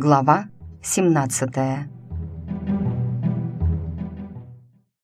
Глава 17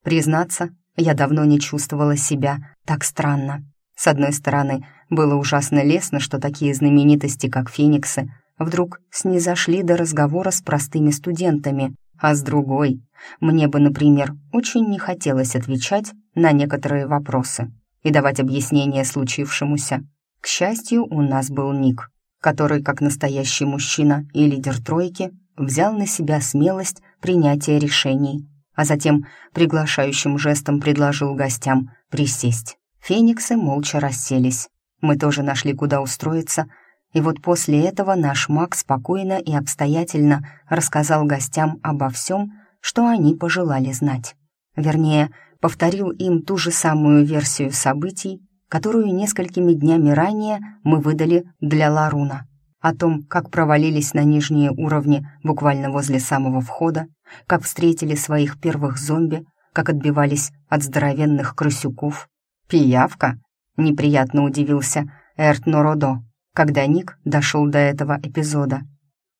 Признаться, я давно не чувствовала себя так странно. С одной стороны, было ужасно лестно, что такие знаменитости, как Фениксы, вдруг снизошли до разговора с простыми студентами, а с другой, мне бы, например, очень не хотелось отвечать на некоторые вопросы и давать объяснения случившемуся. К счастью, у нас был Ник, который, как настоящий мужчина и лидер тройки, взял на себя смелость принятия решений, а затем приглашающим жестом предложил гостям присесть. Фениксы молча расселись. Мы тоже нашли, куда устроиться, и вот после этого наш маг спокойно и обстоятельно рассказал гостям обо всем, что они пожелали знать. Вернее, повторил им ту же самую версию событий, которую несколькими днями ранее мы выдали для Ларуна. О том, как провалились на нижние уровни буквально возле самого входа, как встретили своих первых зомби, как отбивались от здоровенных крысюков. «Пиявка?» — неприятно удивился Эрт Нородо, когда Ник дошел до этого эпизода.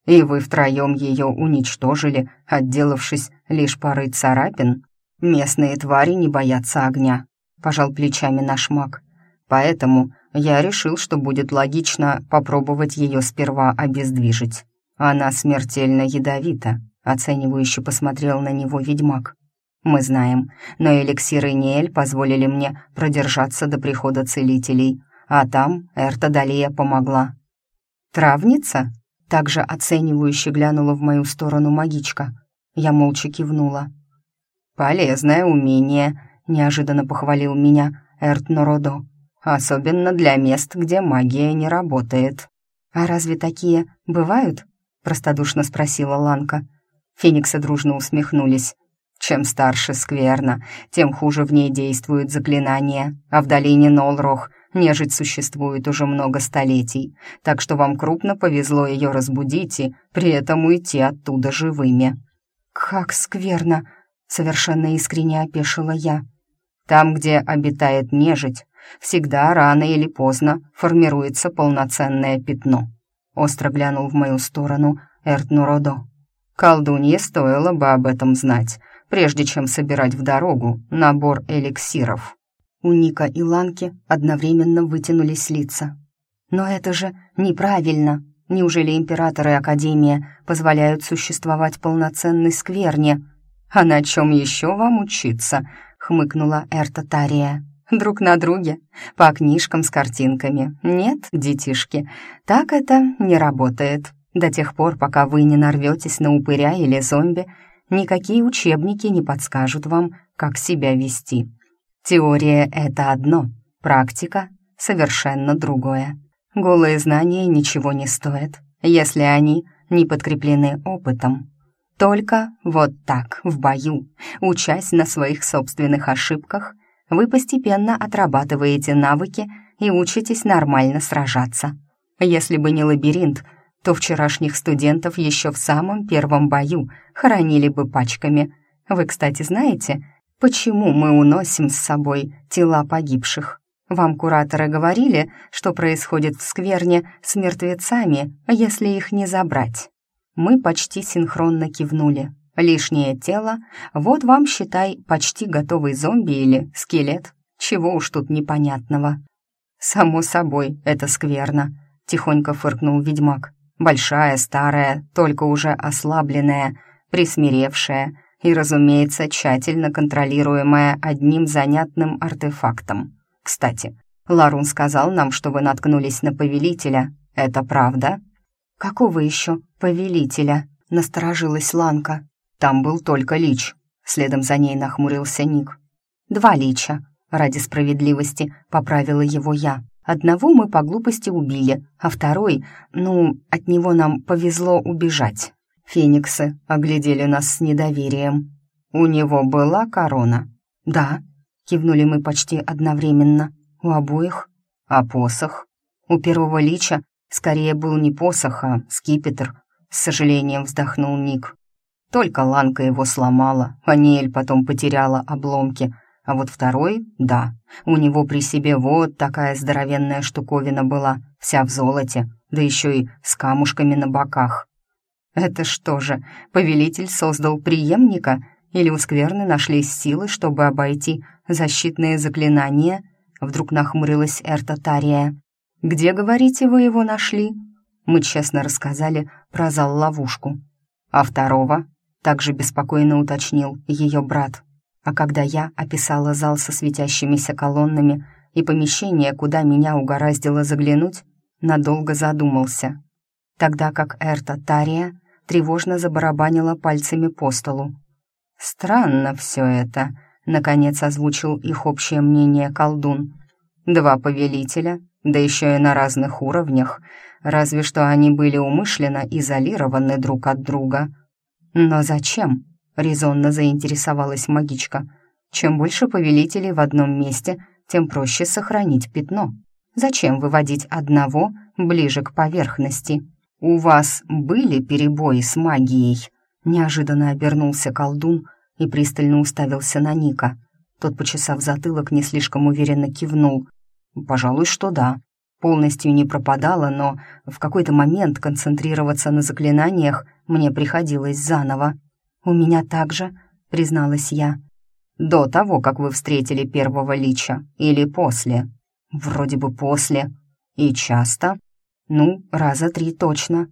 «И вы втроем ее уничтожили, отделавшись лишь парой царапин? Местные твари не боятся огня», — пожал плечами наш маг. Поэтому я решил, что будет логично попробовать ее сперва обездвижить. Она смертельно ядовита, оценивающе посмотрел на него ведьмак. Мы знаем, но эликсиры Ниэль позволили мне продержаться до прихода целителей, а там Эртадалия помогла. «Травница?» — также оценивающе глянула в мою сторону магичка. Я молча кивнула. «Полезное умение», — неожиданно похвалил меня Эрт Нородо особенно для мест, где магия не работает». «А разве такие бывают?» — простодушно спросила Ланка. Фениксы дружно усмехнулись. «Чем старше скверно, тем хуже в ней действуют заклинания, а в долине Нолрох нежить существует уже много столетий, так что вам крупно повезло ее разбудить и при этом уйти оттуда живыми». «Как скверно!» — совершенно искренне опешила я. «Там, где обитает нежить, всегда рано или поздно формируется полноценное пятно. Остро глянул в мою сторону Эртнуродо. Колдунье стоило бы об этом знать, прежде чем собирать в дорогу набор эликсиров. У Ника и Ланки одновременно вытянулись лица. «Но это же неправильно. Неужели император и Академия позволяют существовать полноценной скверне? А на чем еще вам учиться?» — хмыкнула Эрта Тария друг на друге, по книжкам с картинками. Нет, детишки, так это не работает. До тех пор, пока вы не нарветесь на упыря или зомби, никакие учебники не подскажут вам, как себя вести. Теория — это одно, практика — совершенно другое. Голые знания ничего не стоят, если они не подкреплены опытом. Только вот так, в бою, учась на своих собственных ошибках — вы постепенно отрабатываете навыки и учитесь нормально сражаться. Если бы не лабиринт, то вчерашних студентов еще в самом первом бою хоронили бы пачками. Вы, кстати, знаете, почему мы уносим с собой тела погибших? Вам кураторы говорили, что происходит в скверне с мертвецами, если их не забрать. Мы почти синхронно кивнули. Лишнее тело, вот вам, считай, почти готовый зомби или скелет. Чего уж тут непонятного. «Само собой, это скверно», — тихонько фыркнул ведьмак. «Большая, старая, только уже ослабленная, присмиревшая и, разумеется, тщательно контролируемая одним занятным артефактом. Кстати, Ларун сказал нам, что вы наткнулись на повелителя. Это правда?» «Какого еще повелителя?» — насторожилась Ланка. Там был только Лич. Следом за ней нахмурился Ник. Два Лича. Ради справедливости поправила его я. Одного мы по глупости убили, а второй, ну, от него нам повезло убежать. Фениксы оглядели нас с недоверием. У него была корона? Да, кивнули мы почти одновременно. У обоих? А посох? У первого лича скорее был не посох, а скипетр. С сожалением вздохнул Ник. Только Ланка его сломала, а Ниэль потом потеряла обломки. А вот второй, да, у него при себе вот такая здоровенная штуковина была, вся в золоте, да еще и с камушками на боках. Это что же, повелитель создал преемника? Или у скверны нашлись силы, чтобы обойти защитные заклинания?» Вдруг нахмурилась Эрта Тария. «Где, говорите, вы его нашли?» Мы честно рассказали про зал-ловушку. А второго также беспокойно уточнил ее брат. А когда я описала зал со светящимися колоннами и помещение, куда меня угораздило заглянуть, надолго задумался. Тогда как Эрта Тария тревожно забарабанила пальцами по столу. «Странно все это», — наконец озвучил их общее мнение колдун. «Два повелителя, да еще и на разных уровнях, разве что они были умышленно изолированы друг от друга». «Но зачем?» — резонно заинтересовалась магичка. «Чем больше повелителей в одном месте, тем проще сохранить пятно. Зачем выводить одного ближе к поверхности?» «У вас были перебои с магией?» Неожиданно обернулся колдун и пристально уставился на Ника. Тот, почесав затылок, не слишком уверенно кивнул. «Пожалуй, что да. Полностью не пропадала, но в какой-то момент концентрироваться на заклинаниях мне приходилось заново. «У меня также», — призналась я. «До того, как вы встретили первого лича, или после?» «Вроде бы после. И часто?» «Ну, раза три точно».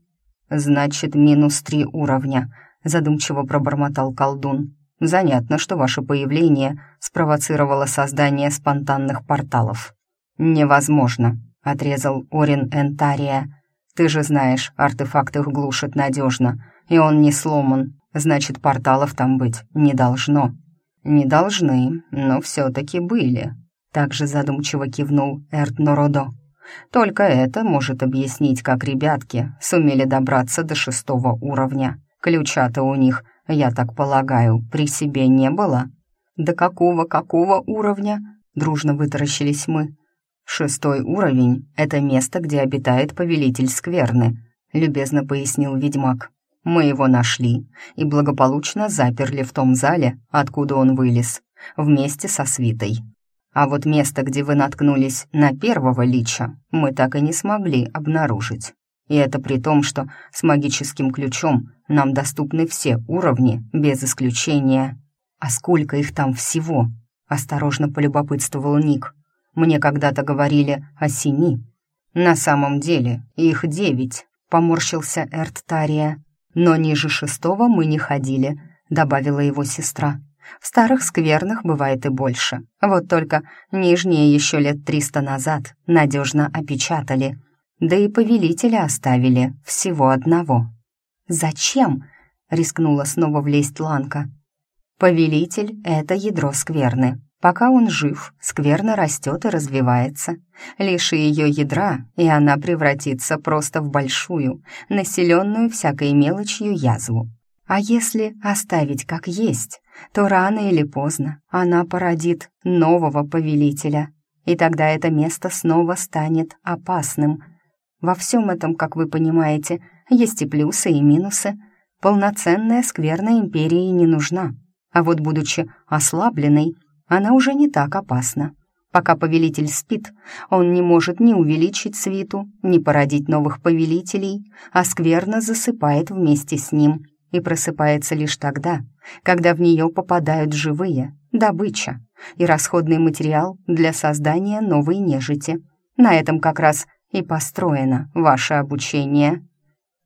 «Значит, минус три уровня», — задумчиво пробормотал колдун. «Занятно, что ваше появление спровоцировало создание спонтанных порталов». «Невозможно», — отрезал Орин Энтария. «Ты же знаешь, артефакт их глушит надежно, и он не сломан, значит, порталов там быть не должно». «Не должны, но все-таки были», — также задумчиво кивнул Эрт Нородо. Только это может объяснить, как ребятки сумели добраться до шестого уровня. Ключа-то у них, я так полагаю, при себе не было. «До какого-какого уровня?» — дружно вытаращились мы. «Шестой уровень — это место, где обитает повелитель скверны», — любезно пояснил ведьмак. «Мы его нашли и благополучно заперли в том зале, откуда он вылез, вместе со свитой. А вот место, где вы наткнулись на первого лича, мы так и не смогли обнаружить. И это при том, что с магическим ключом нам доступны все уровни, без исключения. А сколько их там всего? Осторожно полюбопытствовал Ник. Мне когда-то говорили о семи. На самом деле их девять, поморщился Эрт Тария. Но ниже шестого мы не ходили, добавила его сестра. В старых скверных бывает и больше. Вот только нижние еще лет триста назад надежно опечатали. Да и повелителя оставили всего одного. «Зачем?» — рискнула снова влезть Ланка. «Повелитель — это ядро скверны. Пока он жив, скверна растет и развивается. Лишь ее ядра, и она превратится просто в большую, населенную всякой мелочью язву. А если оставить как есть, то рано или поздно она породит нового повелителя, и тогда это место снова станет опасным. Во всем этом, как вы понимаете, есть и плюсы, и минусы. Полноценная скверная империи не нужна, а вот будучи ослабленной, она уже не так опасна. Пока повелитель спит, он не может ни увеличить свиту, ни породить новых повелителей, а скверно засыпает вместе с ним — и просыпается лишь тогда, когда в нее попадают живые, добыча и расходный материал для создания новой нежити. На этом как раз и построено ваше обучение.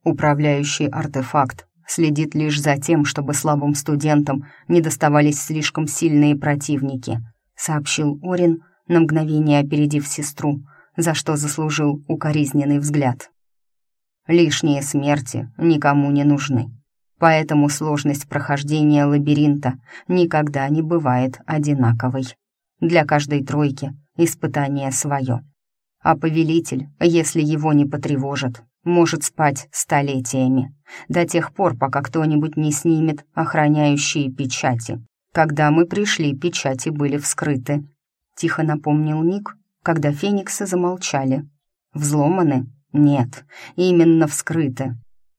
Управляющий артефакт следит лишь за тем, чтобы слабым студентам не доставались слишком сильные противники, сообщил Орин, на мгновение опередив сестру, за что заслужил укоризненный взгляд. Лишние смерти никому не нужны. Поэтому сложность прохождения лабиринта никогда не бывает одинаковой. Для каждой тройки испытание свое. А повелитель, если его не потревожат, может спать столетиями, до тех пор, пока кто-нибудь не снимет охраняющие печати. Когда мы пришли, печати были вскрыты. Тихо напомнил Ник, когда фениксы замолчали. Взломаны? Нет, именно вскрыты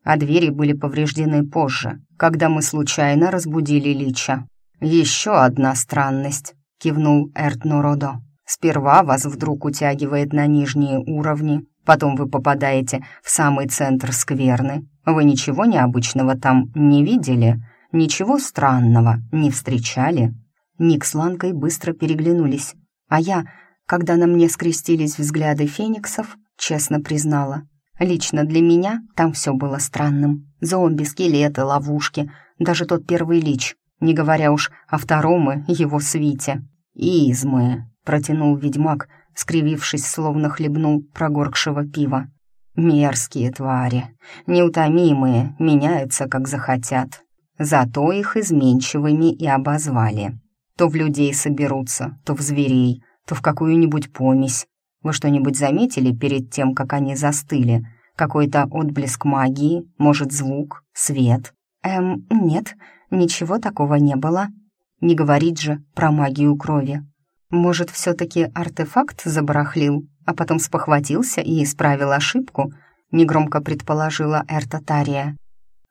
а двери были повреждены позже, когда мы случайно разбудили Лича. «Еще одна странность», — кивнул Эрт Нородо. «Сперва вас вдруг утягивает на нижние уровни, потом вы попадаете в самый центр скверны, Вы ничего необычного там не видели? Ничего странного не встречали?» Ник с Ланкой быстро переглянулись, а я, когда на мне скрестились взгляды фениксов, честно признала. Лично для меня там все было странным. Зомби, скелеты, ловушки, даже тот первый лич, не говоря уж о втором и его свите. «Измы», — протянул ведьмак, скривившись, словно хлебнул прогоркшего пива. «Мерзкие твари, неутомимые, меняются, как захотят. Зато их изменчивыми и обозвали. То в людей соберутся, то в зверей, то в какую-нибудь помесь. Вы что-нибудь заметили перед тем, как они застыли? Какой-то отблеск магии, может, звук, свет? Эм, нет, ничего такого не было. Не говорить же про магию крови. Может, все-таки артефакт забарахлил, а потом спохватился и исправил ошибку? Негромко предположила Эртатария.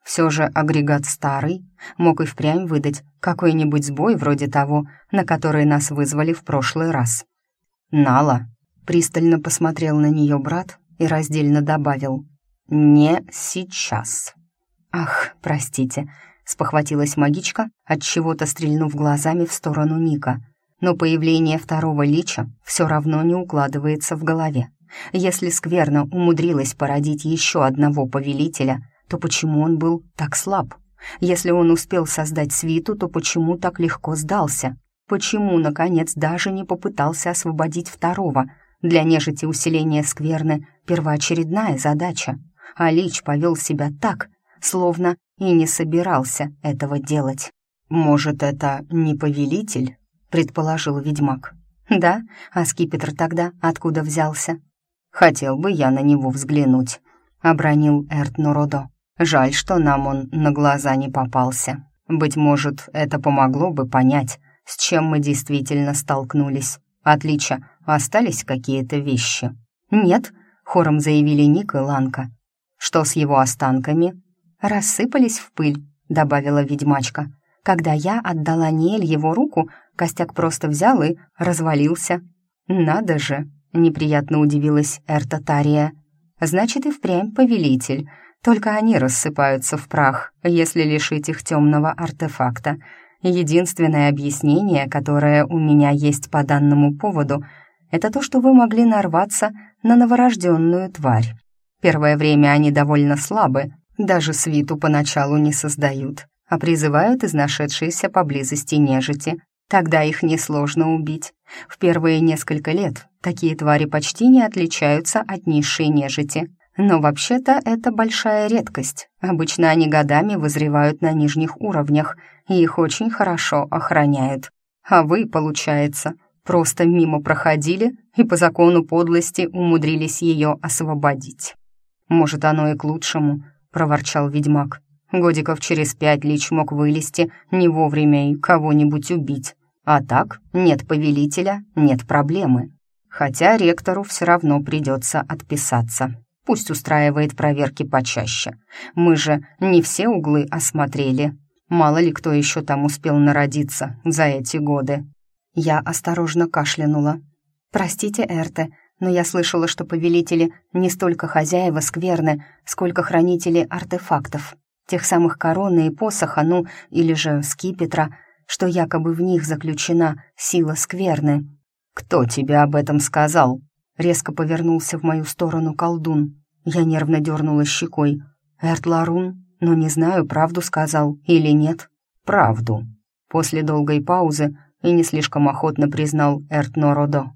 Все же агрегат старый, мог и впрямь выдать какой-нибудь сбой вроде того, на который нас вызвали в прошлый раз. «Нала», — пристально посмотрел на нее брат и раздельно добавил, «не сейчас». «Ах, простите», — спохватилась магичка, от чего то стрельнув глазами в сторону Ника. Но появление второго лича все равно не укладывается в голове. Если скверно умудрилась породить еще одного повелителя — то почему он был так слаб? Если он успел создать свиту, то почему так легко сдался? Почему, наконец, даже не попытался освободить второго? Для нежити усиления скверны — первоочередная задача. А Лич повел себя так, словно и не собирался этого делать. «Может, это не повелитель?» — предположил ведьмак. «Да, а скипетр тогда откуда взялся?» «Хотел бы я на него взглянуть», — обронил Эрт Нородо. Жаль, что нам он на глаза не попался. Быть может, это помогло бы понять, с чем мы действительно столкнулись. Отлично, остались какие-то вещи? Нет, хором заявили Ник и Ланка. Что с его останками? Рассыпались в пыль, добавила ведьмачка. Когда я отдала Ниэль его руку, костяк просто взял и развалился. Надо же, неприятно удивилась Эртатария. Значит, и впрямь повелитель — только они рассыпаются в прах, если лишить их темного артефакта. Единственное объяснение, которое у меня есть по данному поводу, это то, что вы могли нарваться на новорожденную тварь. Первое время они довольно слабы, даже свиту поначалу не создают, а призывают из нашедшейся поблизости нежити. Тогда их несложно убить. В первые несколько лет такие твари почти не отличаются от низшей нежити, но вообще-то это большая редкость. Обычно они годами вызревают на нижних уровнях, и их очень хорошо охраняют. А вы, получается, просто мимо проходили и по закону подлости умудрились ее освободить. «Может, оно и к лучшему», — проворчал ведьмак. «Годиков через пять Лич мог вылезти не вовремя и кого-нибудь убить. А так, нет повелителя, нет проблемы. Хотя ректору все равно придется отписаться». Пусть устраивает проверки почаще. Мы же не все углы осмотрели. Мало ли кто еще там успел народиться за эти годы. Я осторожно кашлянула. «Простите, Эрте, но я слышала, что повелители не столько хозяева скверны, сколько хранители артефактов. Тех самых короны и посоха, ну, или же скипетра, что якобы в них заключена сила скверны». «Кто тебе об этом сказал?» Резко повернулся в мою сторону колдун. Я нервно дернула щекой. «Эрт Ларун? Но не знаю, правду сказал или нет». «Правду». После долгой паузы и не слишком охотно признал Эрт Нородо.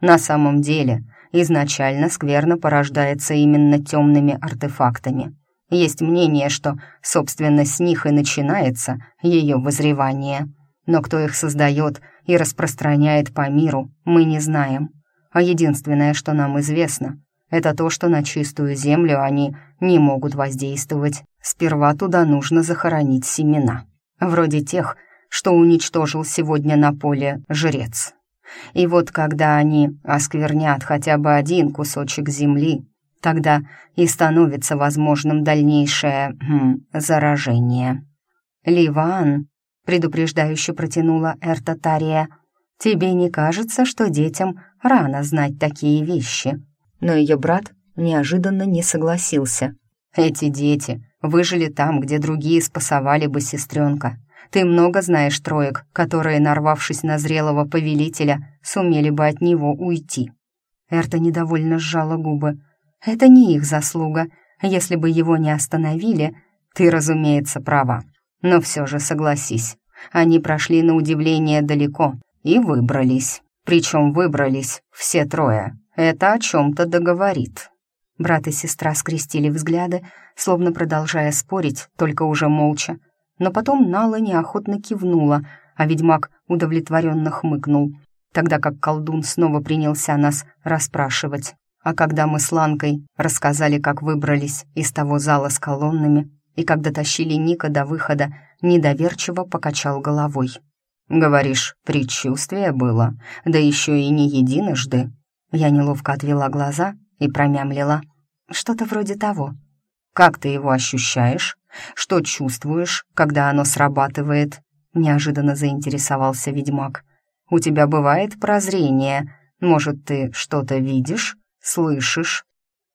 «На самом деле, изначально скверно порождается именно темными артефактами. Есть мнение, что, собственно, с них и начинается ее возревание. Но кто их создает и распространяет по миру, мы не знаем. А единственное, что нам известно, это то, что на чистую землю они не могут воздействовать. Сперва туда нужно захоронить семена. Вроде тех, что уничтожил сегодня на поле жрец. И вот когда они осквернят хотя бы один кусочек земли, тогда и становится возможным дальнейшее хм, заражение. «Ливан», — предупреждающе протянула Эртатария, — «тебе не кажется, что детям рано знать такие вещи?» Но ее брат неожиданно не согласился. «Эти дети Выжили там, где другие спасовали бы сестренка. Ты много знаешь троек, которые, нарвавшись на зрелого повелителя, сумели бы от него уйти». Эрта недовольно сжала губы. «Это не их заслуга. Если бы его не остановили, ты, разумеется, права. Но все же согласись, они прошли на удивление далеко и выбрались. Причем выбрались все трое. Это о чем-то договорит». Брат и сестра скрестили взгляды, словно продолжая спорить, только уже молча. Но потом Нала неохотно кивнула, а ведьмак удовлетворенно хмыкнул, тогда как колдун снова принялся нас расспрашивать. А когда мы с Ланкой рассказали, как выбрались из того зала с колоннами и как дотащили Ника до выхода, недоверчиво покачал головой. «Говоришь, предчувствие было, да еще и не единожды». Я неловко отвела глаза и промямлила. «Что-то вроде того». «Как ты его ощущаешь? Что чувствуешь, когда оно срабатывает?» Неожиданно заинтересовался ведьмак. «У тебя бывает прозрение? Может, ты что-то видишь, слышишь?»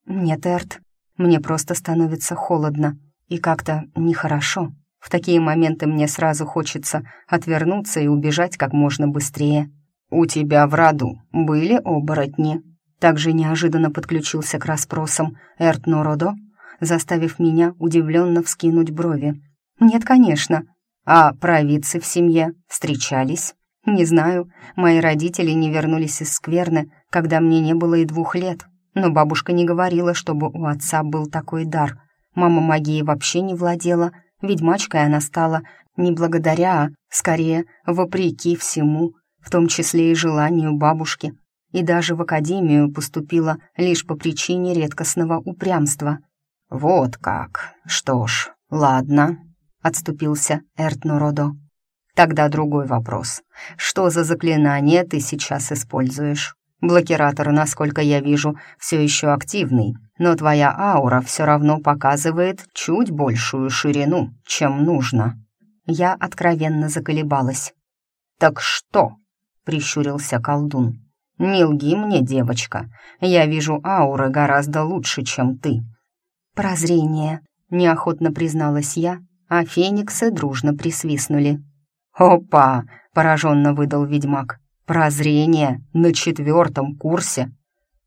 «Нет, Эрт, мне просто становится холодно и как-то нехорошо. В такие моменты мне сразу хочется отвернуться и убежать как можно быстрее». «У тебя в роду были оборотни?» Также неожиданно подключился к расспросам Эрт Нородо, заставив меня удивленно вскинуть брови. «Нет, конечно. А провидцы в семье встречались?» «Не знаю. Мои родители не вернулись из скверны, когда мне не было и двух лет. Но бабушка не говорила, чтобы у отца был такой дар. Мама магией вообще не владела. Ведьмачкой она стала не благодаря, а, скорее, вопреки всему, в том числе и желанию бабушки. И даже в академию поступила лишь по причине редкостного упрямства. «Вот как. Что ж, ладно», — отступился Эртнуродо. «Тогда другой вопрос. Что за заклинание ты сейчас используешь? Блокиратор, насколько я вижу, все еще активный, но твоя аура все равно показывает чуть большую ширину, чем нужно». Я откровенно заколебалась. «Так что?» — прищурился колдун. «Не лги мне, девочка. Я вижу ауры гораздо лучше, чем ты. «Прозрение», — неохотно призналась я, а фениксы дружно присвистнули. «Опа!» — пораженно выдал ведьмак. «Прозрение на четвертом курсе!»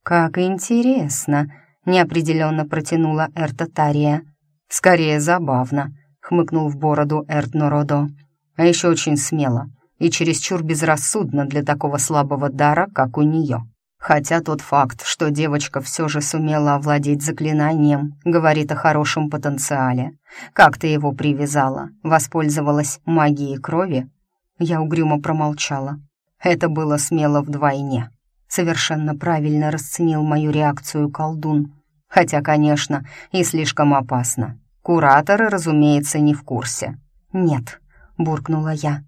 «Как интересно!» — неопределенно протянула Эртатария. «Скорее забавно», — хмыкнул в бороду Эртнородо. «А еще очень смело и чересчур безрассудно для такого слабого дара, как у нее». Хотя тот факт, что девочка все же сумела овладеть заклинанием, говорит о хорошем потенциале. Как ты его привязала? Воспользовалась магией крови? Я угрюмо промолчала. Это было смело вдвойне. Совершенно правильно расценил мою реакцию колдун. Хотя, конечно, и слишком опасно. Кураторы, разумеется, не в курсе. «Нет», — буркнула я.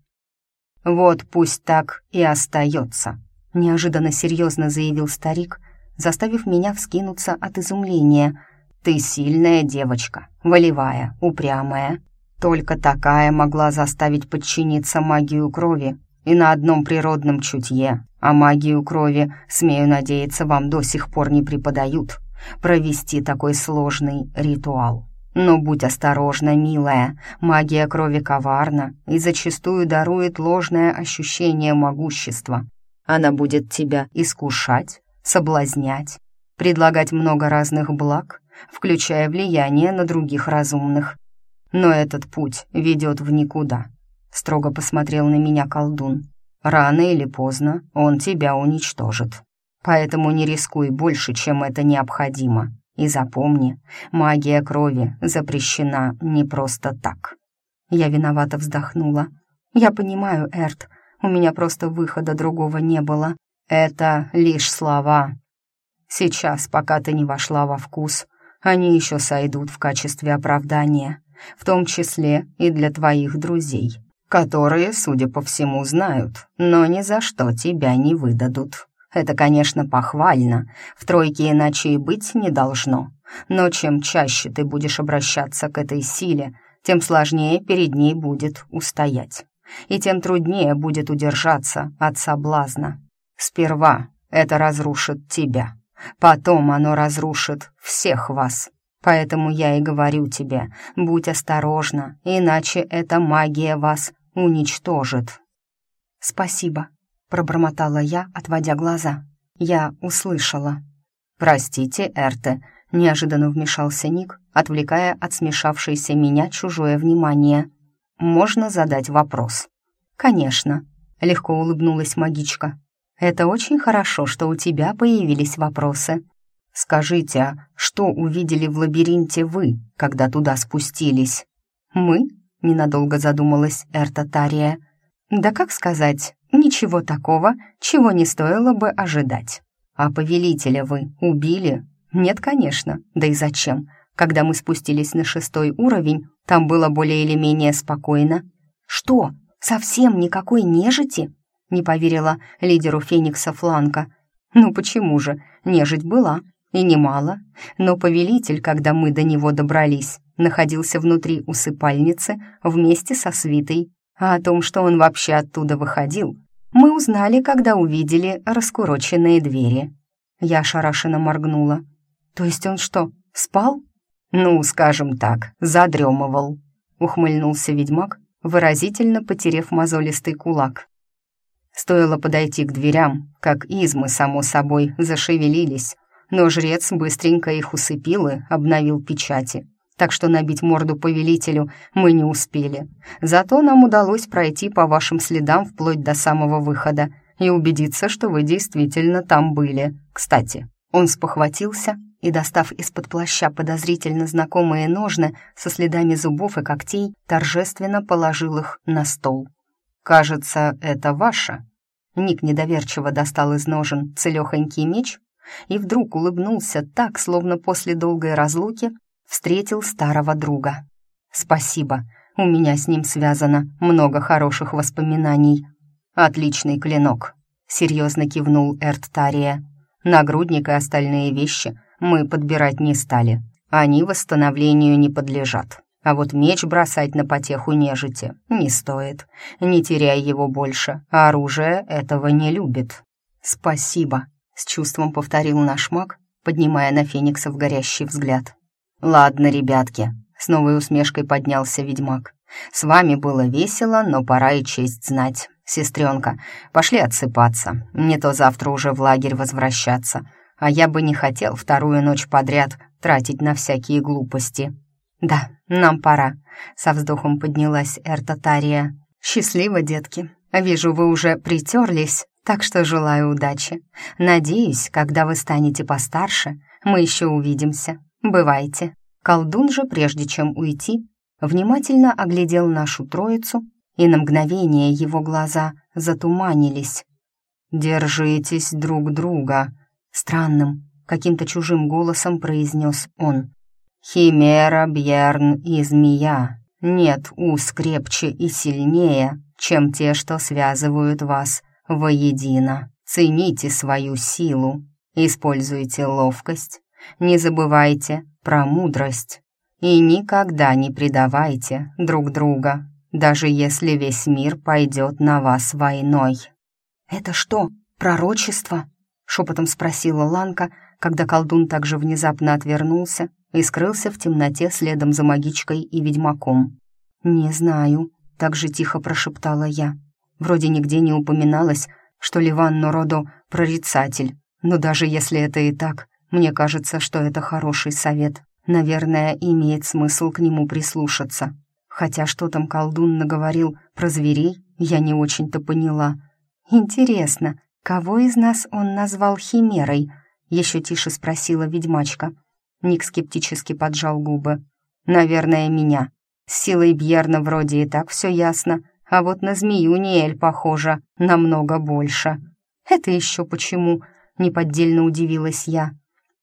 «Вот пусть так и остается», неожиданно серьезно заявил старик, заставив меня вскинуться от изумления. «Ты сильная девочка, волевая, упрямая. Только такая могла заставить подчиниться магию крови и на одном природном чутье, а магию крови, смею надеяться, вам до сих пор не преподают, провести такой сложный ритуал». Но будь осторожна, милая, магия крови коварна и зачастую дарует ложное ощущение могущества, она будет тебя искушать, соблазнять, предлагать много разных благ, включая влияние на других разумных. Но этот путь ведет в никуда. Строго посмотрел на меня колдун. Рано или поздно он тебя уничтожит. Поэтому не рискуй больше, чем это необходимо. И запомни, магия крови запрещена не просто так. Я виновато вздохнула. Я понимаю, Эрт, у меня просто выхода другого не было. Это лишь слова. Сейчас, пока ты не вошла во вкус, они еще сойдут в качестве оправдания, в том числе и для твоих друзей, которые, судя по всему, знают, но ни за что тебя не выдадут. Это, конечно, похвально, в тройке иначе и быть не должно, но чем чаще ты будешь обращаться к этой силе, тем сложнее перед ней будет устоять и тем труднее будет удержаться от соблазна. Сперва это разрушит тебя, потом оно разрушит всех вас. Поэтому я и говорю тебе, будь осторожна, иначе эта магия вас уничтожит». «Спасибо», — пробормотала я, отводя глаза. «Я услышала». «Простите, Эрте», — неожиданно вмешался Ник, отвлекая от смешавшейся меня чужое внимание. «Можно задать вопрос?» «Конечно», — легко улыбнулась магичка. «Это очень хорошо, что у тебя появились вопросы». «Скажите, а что увидели в лабиринте вы, когда туда спустились?» «Мы?» — ненадолго задумалась Эртатария. «Да как сказать, ничего такого, чего не стоило бы ожидать. А повелителя вы убили?» «Нет, конечно, да и зачем? Когда мы спустились на шестой уровень, там было более или менее спокойно». «Что, совсем никакой нежити?» — не поверила лидеру Феникса Фланка. «Ну почему же? Нежить была, и немало, но повелитель, когда мы до него добрались, находился внутри усыпальницы вместе со свитой. А о том, что он вообще оттуда выходил, мы узнали, когда увидели раскуроченные двери. Я ошарашенно моргнула. «То есть он что, спал?» «Ну, скажем так, задремывал», — ухмыльнулся ведьмак, выразительно потерев мозолистый кулак. Стоило подойти к дверям, как измы, само собой, зашевелились, но жрец быстренько их усыпил и обновил печати. Так что набить морду повелителю мы не успели. Зато нам удалось пройти по вашим следам вплоть до самого выхода и убедиться, что вы действительно там были. Кстати, он спохватился и, достав из-под плаща подозрительно знакомые ножны со следами зубов и когтей, торжественно положил их на стол. «Кажется, это ваше». Ник недоверчиво достал из ножен целехонький меч и вдруг улыбнулся так, словно после долгой разлуки встретил старого друга. «Спасибо, у меня с ним связано много хороших воспоминаний». «Отличный клинок», — серьезно кивнул Эрттария. «Нагрудник и остальные вещи мы подбирать не стали. Они восстановлению не подлежат. А вот меч бросать на потеху нежити не стоит. Не теряй его больше, а оружие этого не любит». «Спасибо», с чувством повторил наш маг, поднимая на Феникса в горящий взгляд. «Ладно, ребятки», — с новой усмешкой поднялся ведьмак. «С вами было весело, но пора и честь знать. Сестренка, пошли отсыпаться, не то завтра уже в лагерь возвращаться, а я бы не хотел вторую ночь подряд тратить на всякие глупости». «Да, нам пора», — со вздохом поднялась Эртатария. «Счастливо, детки. Вижу, вы уже притерлись так что желаю удачи. Надеюсь, когда вы станете постарше, мы еще увидимся. Бывайте». Колдун же, прежде чем уйти, внимательно оглядел нашу троицу, и на мгновение его глаза затуманились. «Держитесь друг друга», — странным, каким-то чужим голосом произнес он. «Химера, Бьерн и Змея. Нет уз крепче и сильнее, чем те, что связывают вас воедино. Цените свою силу, используйте ловкость, не забывайте про мудрость и никогда не предавайте друг друга, даже если весь мир пойдет на вас войной. «Это что, пророчество?» — шепотом спросила Ланка, когда колдун также внезапно отвернулся и скрылся в темноте следом за магичкой и ведьмаком. «Не знаю», — так же тихо прошептала я. Вроде нигде не упоминалось, что Ливан Нородо — прорицатель. Но даже если это и так, мне кажется, что это хороший совет. Наверное, имеет смысл к нему прислушаться. Хотя что там колдун наговорил про зверей, я не очень-то поняла. Интересно, кого из нас он назвал химерой? Еще тише спросила ведьмачка. Ник скептически поджал губы. Наверное, меня. С силой Бьерна вроде и так все ясно, а вот на змею Ниэль похожа намного больше. Это еще почему? Неподдельно удивилась я.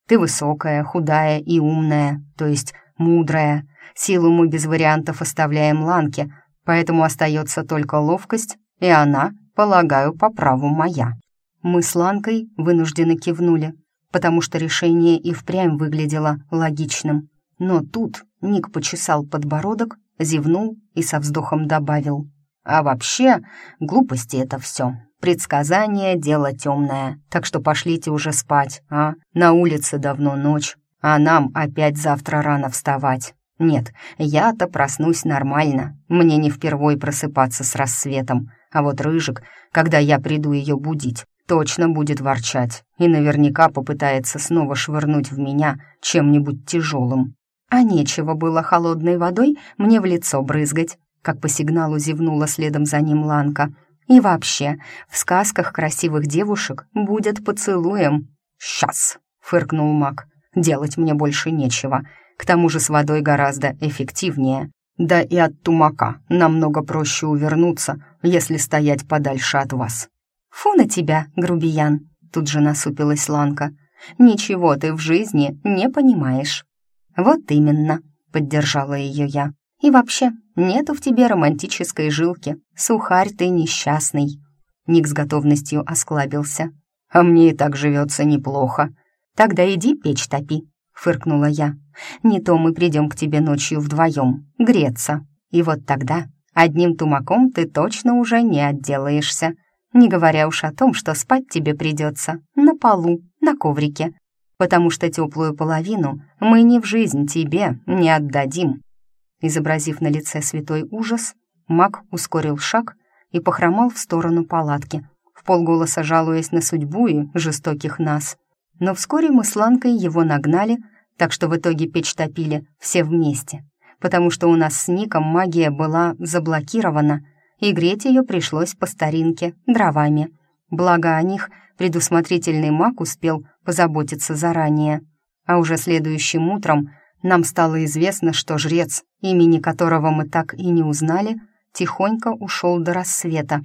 Ты высокая, худая и умная, то есть мудрая. Силу мы без вариантов оставляем Ланке, поэтому остается только ловкость, и она, полагаю, по праву моя. Мы с Ланкой вынуждены кивнули, потому что решение и впрямь выглядело логичным. Но тут Ник почесал подбородок, зевнул и со вздохом добавил — а вообще, глупости это все. Предсказание — дело темное, так что пошлите уже спать, а? На улице давно ночь, а нам опять завтра рано вставать. Нет, я-то проснусь нормально, мне не впервой просыпаться с рассветом, а вот Рыжик, когда я приду ее будить, точно будет ворчать и наверняка попытается снова швырнуть в меня чем-нибудь тяжелым. А нечего было холодной водой мне в лицо брызгать, как по сигналу зевнула следом за ним Ланка. И вообще, в сказках красивых девушек будет поцелуем. «Сейчас!» — фыркнул маг. «Делать мне больше нечего. К тому же с водой гораздо эффективнее. Да и от тумака намного проще увернуться, если стоять подальше от вас. «Фу на тебя, грубиян!» — тут же насупилась Ланка. «Ничего ты в жизни не понимаешь». «Вот именно», — поддержала ее я. «И вообще, нету в тебе романтической жилки. Сухарь ты несчастный». Ник с готовностью осклабился. «А мне и так живется неплохо». «Тогда иди печь топи», — фыркнула я. «Не то мы придем к тебе ночью вдвоем, греться. И вот тогда одним тумаком ты точно уже не отделаешься не говоря уж о том, что спать тебе придется на полу, на коврике, потому что теплую половину мы ни в жизнь тебе не отдадим». Изобразив на лице святой ужас, маг ускорил шаг и похромал в сторону палатки, в полголоса жалуясь на судьбу и жестоких нас. Но вскоре мы с Ланкой его нагнали, так что в итоге печь топили все вместе, потому что у нас с Ником магия была заблокирована — и греть ее пришлось по старинке, дровами. Благо о них предусмотрительный маг успел позаботиться заранее. А уже следующим утром нам стало известно, что жрец, имени которого мы так и не узнали, тихонько ушел до рассвета.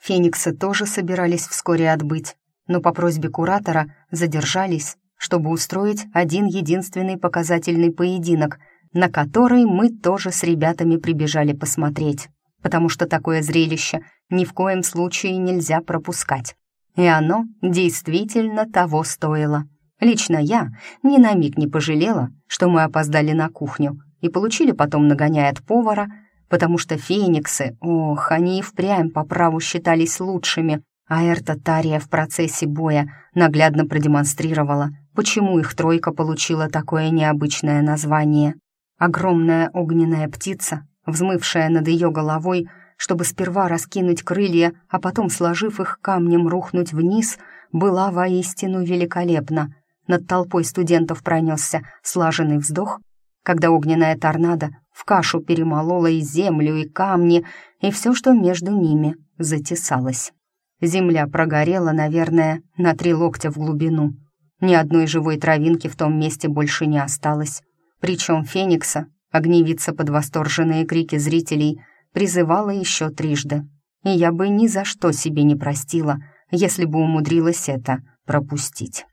Фениксы тоже собирались вскоре отбыть, но по просьбе куратора задержались, чтобы устроить один единственный показательный поединок, на который мы тоже с ребятами прибежали посмотреть потому что такое зрелище ни в коем случае нельзя пропускать. И оно действительно того стоило. Лично я ни на миг не пожалела, что мы опоздали на кухню и получили потом нагоняя от повара, потому что фениксы, ох, они и впрямь по праву считались лучшими, а Эрта Тария в процессе боя наглядно продемонстрировала, почему их тройка получила такое необычное название. Огромная огненная птица взмывшая над ее головой, чтобы сперва раскинуть крылья, а потом, сложив их камнем, рухнуть вниз, была воистину великолепна. Над толпой студентов пронесся слаженный вздох, когда огненная торнадо в кашу перемолола и землю, и камни, и все, что между ними затесалось. Земля прогорела, наверное, на три локтя в глубину. Ни одной живой травинки в том месте больше не осталось. Причем Феникса Огневица под восторженные крики зрителей призывала еще трижды. И я бы ни за что себе не простила, если бы умудрилась это пропустить.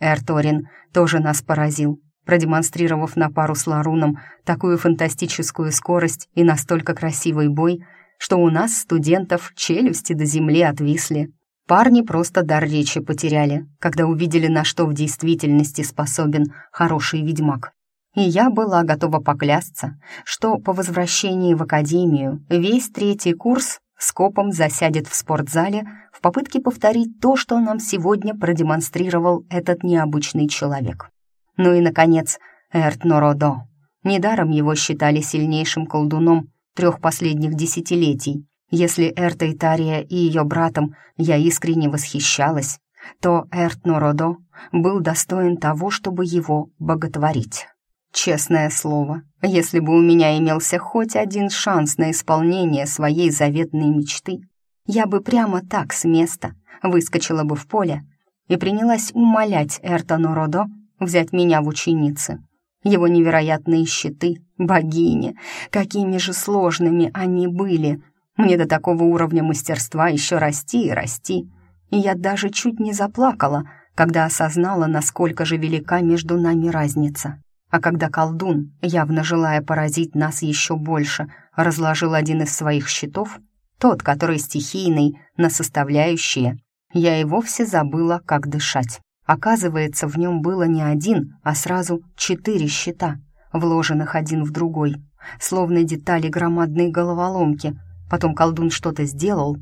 Эрторин тоже нас поразил, продемонстрировав на пару с Ларуном такую фантастическую скорость и настолько красивый бой, что у нас, студентов, челюсти до земли отвисли. Парни просто дар речи потеряли, когда увидели, на что в действительности способен хороший ведьмак и я была готова поклясться, что по возвращении в академию весь третий курс скопом засядет в спортзале в попытке повторить то, что нам сегодня продемонстрировал этот необычный человек. Ну и, наконец, Эрт Нородо. Недаром его считали сильнейшим колдуном трех последних десятилетий. Если Эрта Итария и ее братом я искренне восхищалась, то Эрт Нородо был достоин того, чтобы его боготворить. Честное слово, если бы у меня имелся хоть один шанс на исполнение своей заветной мечты, я бы прямо так с места выскочила бы в поле и принялась умолять Эртону Родо взять меня в ученицы. Его невероятные щиты, богини, какими же сложными они были. Мне до такого уровня мастерства еще расти и расти. И я даже чуть не заплакала, когда осознала, насколько же велика между нами разница. А когда колдун, явно желая поразить нас еще больше, разложил один из своих щитов, тот, который стихийный, на составляющие, я и вовсе забыла, как дышать. Оказывается, в нем было не один, а сразу четыре щита, вложенных один в другой, словно детали громадной головоломки. Потом колдун что-то сделал,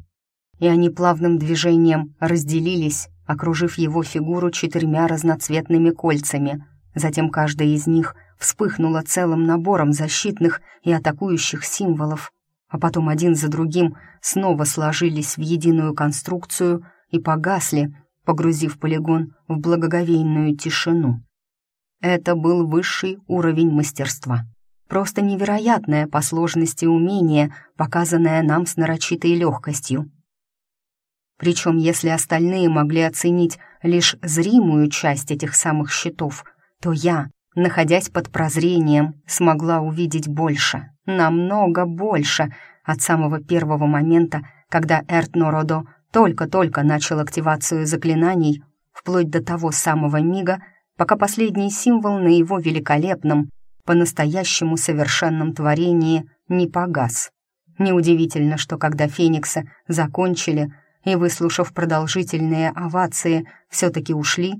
и они плавным движением разделились, окружив его фигуру четырьмя разноцветными кольцами — Затем каждая из них вспыхнула целым набором защитных и атакующих символов, а потом один за другим снова сложились в единую конструкцию и погасли, погрузив полигон в благоговейную тишину. Это был высший уровень мастерства. Просто невероятное по сложности умение, показанное нам с нарочитой легкостью. Причем, если остальные могли оценить лишь зримую часть этих самых щитов, то я, находясь под прозрением, смогла увидеть больше, намного больше, от самого первого момента, когда Эрт Нородо только-только начал активацию заклинаний, вплоть до того самого мига, пока последний символ на его великолепном, по-настоящему совершенном творении не погас. Неудивительно, что когда фениксы закончили и, выслушав продолжительные овации, все-таки ушли,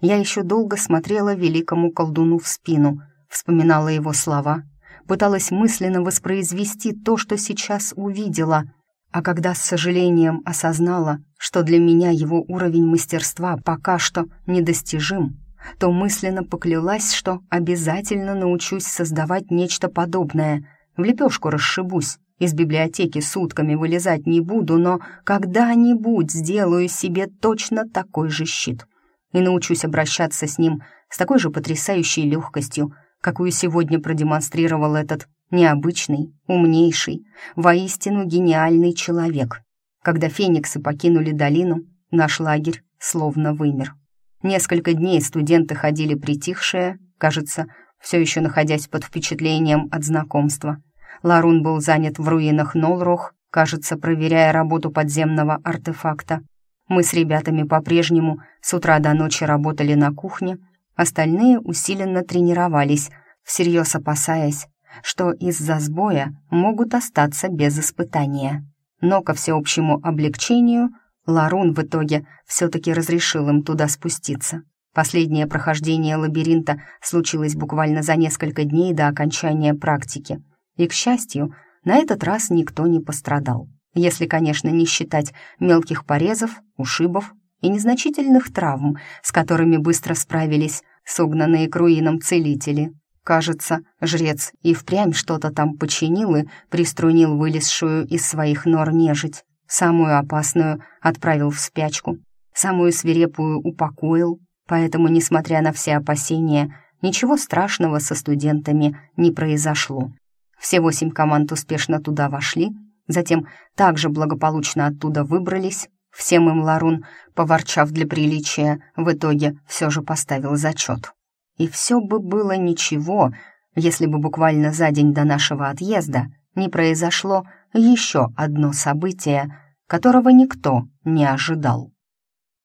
я еще долго смотрела великому колдуну в спину, вспоминала его слова, пыталась мысленно воспроизвести то, что сейчас увидела, а когда с сожалением осознала, что для меня его уровень мастерства пока что недостижим, то мысленно поклялась, что обязательно научусь создавать нечто подобное. В лепешку расшибусь, из библиотеки сутками вылезать не буду, но когда-нибудь сделаю себе точно такой же щит и научусь обращаться с ним с такой же потрясающей легкостью, какую сегодня продемонстрировал этот необычный, умнейший, воистину гениальный человек. Когда фениксы покинули долину, наш лагерь словно вымер. Несколько дней студенты ходили притихшие, кажется, все еще находясь под впечатлением от знакомства. Ларун был занят в руинах Нолрох, кажется, проверяя работу подземного артефакта. Мы с ребятами по-прежнему с утра до ночи работали на кухне, остальные усиленно тренировались, всерьез опасаясь, что из-за сбоя могут остаться без испытания. Но ко всеобщему облегчению Ларун в итоге все-таки разрешил им туда спуститься. Последнее прохождение лабиринта случилось буквально за несколько дней до окончания практики. И, к счастью, на этот раз никто не пострадал если, конечно, не считать мелких порезов, ушибов и незначительных травм, с которыми быстро справились согнанные к целители. Кажется, жрец и впрямь что-то там починил и приструнил вылезшую из своих нор нежить. Самую опасную отправил в спячку, самую свирепую упокоил, поэтому, несмотря на все опасения, ничего страшного со студентами не произошло. Все восемь команд успешно туда вошли, Затем также благополучно оттуда выбрались. Всем им Ларун, поворчав для приличия, в итоге все же поставил зачет. И все бы было ничего, если бы буквально за день до нашего отъезда не произошло еще одно событие, которого никто не ожидал.